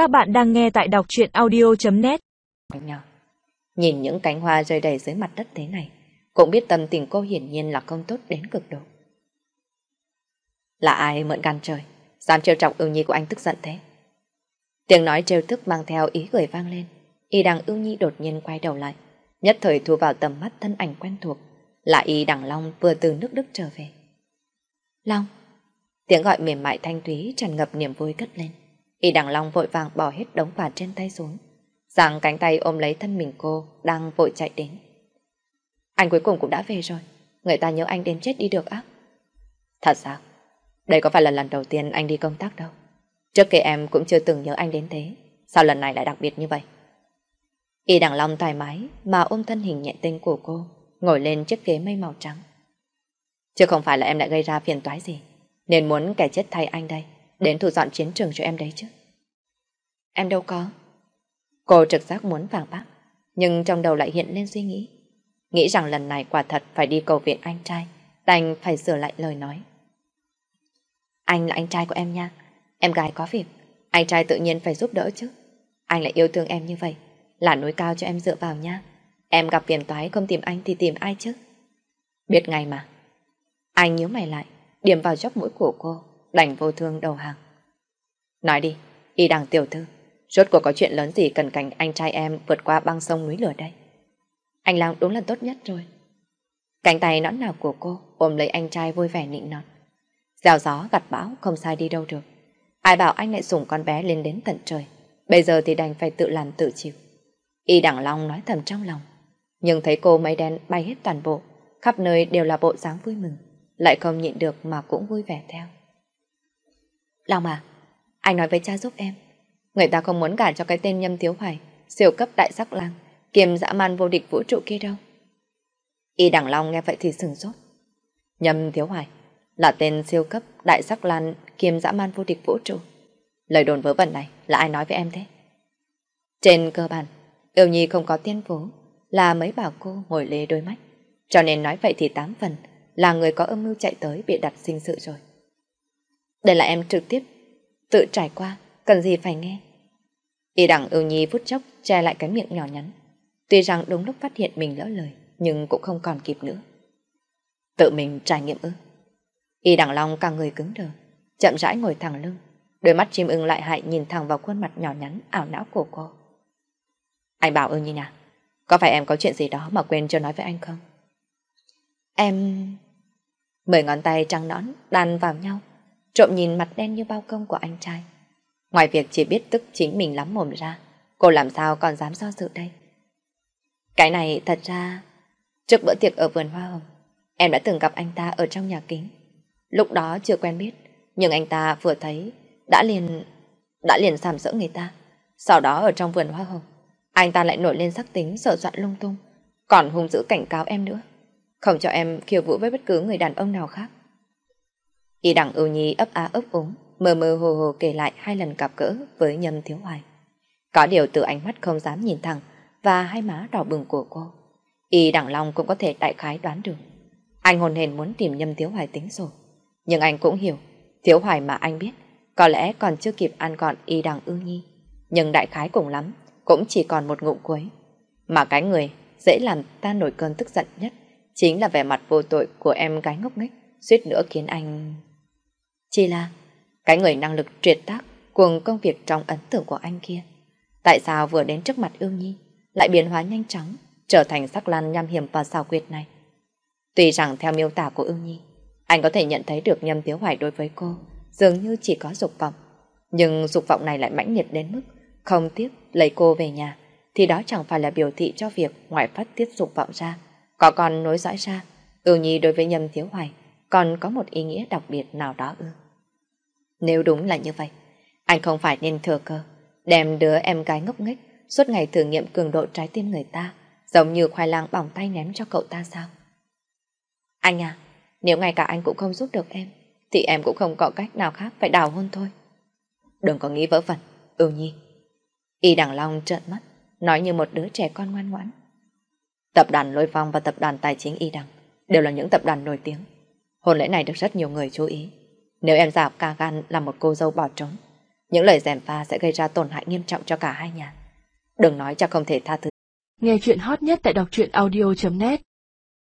Các bạn đang nghe tại đọc truyện audio.net Nhìn những cánh hoa rơi đầy dưới mặt đất thế này, cũng biết tâm tình cô hiển nhiên là không tốt đến cực độ. Là ai mượn gan trời, dám trêu chọc ưu nhi của anh tức giận thế? Tiếng nói trêu tức mang theo ý cười vang lên, y đằng ưu nhi đột nhiên quay đầu lại, nhất thời thu vào tầm mắt thân ảnh quen thuộc, là y đằng Long vừa từ nước Đức trở về. Long! Tiếng gọi mềm mại thanh thúy tràn ngập niềm vui cất lên. Y đằng Long vội vàng bỏ hết đống vàng trên tay xuống, giang cánh tay ôm lấy thân mình cô đang vội chạy đến. Anh cuối cùng cũng đã về rồi, người ta nhớ anh đến chết đi được ác. Thật sao? Đây có phải là lần đầu tiên anh đi công tác đâu. Trước kia em cũng chưa từng nhớ anh đến thế, sao lần này lại đặc biệt như vậy? Y đằng Long thoải mái mà ôm thân hình nhẹ tinh của cô, ngồi lên chiếc ghế mây màu trắng. Chứ không phải là em đã gây ra phiền toái gì, nên muốn kẻ chết thay anh đây, đến thu dọn chiến trường cho em đấy chứ. Em đâu có. Cô trực giác muốn vàng bác, nhưng trong đầu lại hiện lên suy nghĩ. Nghĩ rằng lần này quả thật phải đi cầu viện anh trai, đành phải sửa lại lời nói. Anh là anh trai của em nha, em gái có việc, anh trai tự nhiên phải giúp đỡ chứ. Anh lại yêu thương em như vậy, là núi cao cho em dựa vào nha. Em gặp phiền toái không tìm anh thì tìm ai chứ? Biết ngay mà. Anh nhớ mày lại, điểm vào chóp mũi của cô, đành vô thương đầu hàng. Nói đi, y đằng tiểu thư, rốt cuộc có chuyện lớn gì cần cảnh anh trai em vượt qua băng sông núi lửa đây? Anh làm đúng là tốt nhất rồi. Cánh tay nõn nào của cô ôm lấy anh trai vui vẻ nịnh nọt. Gieo gió gặt bão không sai đi đâu được. Ai bảo anh lại sủng con bé lên đến tận trời. Bây giờ thì đành phải tự làm tự chịu. Y đẳng long nói thầm trong lòng. Nhưng thấy cô mây đen bay hết toàn bộ, khắp nơi đều là bộ dáng vui mừng, lại không nhịn được mà cũng vui vẻ theo. Long à, anh nói với cha giúp em. Người ta không muốn gả cho cái tên nhâm thiếu hoài, siêu cấp đại sắc lang, kiềm dã man vô địch vũ trụ kia đâu. Y đẳng long nghe vậy thì sừng sốt. Nhâm thiếu hoài là tên siêu cấp đại sắc lan kiềm dã man vô địch vũ trụ. Lời đồn vớ vẩn này là ai nói với em thế? Trên cơ bản, Yêu Nhi không có tiên phố, là mấy bảo cô ngồi lê đôi mắt. Cho nên nói vậy thì tám phần là người có âm mưu chạy tới bị đặt sinh sự rồi. Đây là em trực tiếp, tự trải qua, cần gì phải nghe. Y đẳng ưu nhi phút chốc che lại cái miệng nhỏ nhắn. Tuy rằng đúng lúc phát hiện mình lỡ lời, nhưng cũng không còn kịp nữa. Tự mình trải nghiệm ư. Y đẳng long càng người cứng đờ, chậm rãi ngồi thẳng lưng. Đôi mắt chim ưng lại hại nhìn thẳng vào khuôn mặt nhỏ nhắn ảo não của cô. Anh bảo ưng như nào? Có phải em có chuyện gì đó mà quên chưa nói với anh không? Em... Mười ngón tay trắng nõn đan vào nhau, trộm nhìn mặt đen như bao công của anh trai. Ngoài việc chỉ biết tức chính mình lắm mồm ra, cô làm sao còn dám do dự đây? Cái này thật ra... Trước bữa tiệc ở vườn hoa hồng, em đã từng gặp anh ta ở trong nhà kính. Lúc đó chưa quen biết, nhưng anh ta vừa thấy, đã liền... đã liền sàm sỡ người ta. Sau đó ở trong vườn hoa hồng, anh ta lại nổi lên sắc tính sợ soạn lung tung, còn hung dữ cảnh cáo em nữa. Không cho em khiêu vũ với bất cứ người đàn ông nào khác. Y đẳng ưu nhi ấp á ấp úng, mơ mơ hồ hồ kể lại hai lần gặp gỡ với nhâm thiếu hoài. Có điều từ ánh mắt không dám nhìn thẳng và hai má đỏ bừng của cô. Y đẳng long cũng có thể đại khái đoán được. Anh hồn hền muốn tìm nhâm thiếu hoài tính rồi. Nhưng anh cũng hiểu, thiếu hoài mà anh biết, có lẽ còn chưa kịp ăn gọn y đằng ưu nhi. Nhưng đại khái cùng lắm, cũng chỉ còn một ngụm cuối. Mà cái người dễ làm ta nổi cơn tức giận nhất chính là vẻ mặt vô tội của em gái ngốc nghếch, suýt nữa khiến anh... Chỉ là cái người năng lực triệt tác cùng công việc trong ấn tượng của anh kia. Tại sao vừa đến trước mặt ương nhi lại biến hóa nhanh chóng, trở thành sắc lan nham hiểm và xào quyệt này? Tuy rằng theo miêu tả của ương nhi, anh có thể nhận thấy được nhâm tiếu hoài đối với cô dường như chỉ có dục vọng. Nhưng dục vọng này lại mãnh liệt đến mức không tiếc lấy cô về nhà, thì đó chẳng phải là biểu thị cho việc ngoại phát tiết dục vọng ra. Có còn nối dõi ra, ưu nhi đối với nhâm thiếu hoài còn có một ý nghĩa đặc biệt nào đó ư. Nếu đúng là như vậy, anh không phải nên thừa cơ, đem đứa em gái ngốc nghếch suốt ngày thử nghiệm cường độ trái tim người ta, giống như khoai lang bỏng tay ném cho cậu ta sao? Anh à, nếu ngay cả anh cũng không giúp được em, thì em cũng không có cách nào khác phải đào hôn thôi. Đừng có nghĩ vỡ vẩn, ưu nhi. Y Đằng Long trợn mắt, nói như một đứa trẻ con ngoan ngoãn. Tập đoàn Lôi Phong và tập đoàn Tài chính Y Đằng đều là những tập đoàn nổi tiếng. Hôn lễ này được rất nhiều người chú ý. Nếu em dạo ca gan là một cô dâu bỏ trốn, Những lời dèm pha sẽ gây ra tổn hại nghiêm trọng cho cả hai nhà. Đừng nói cho không thể tha thứ. Nghe chuyện hot nhất tại đọc truyện audio.net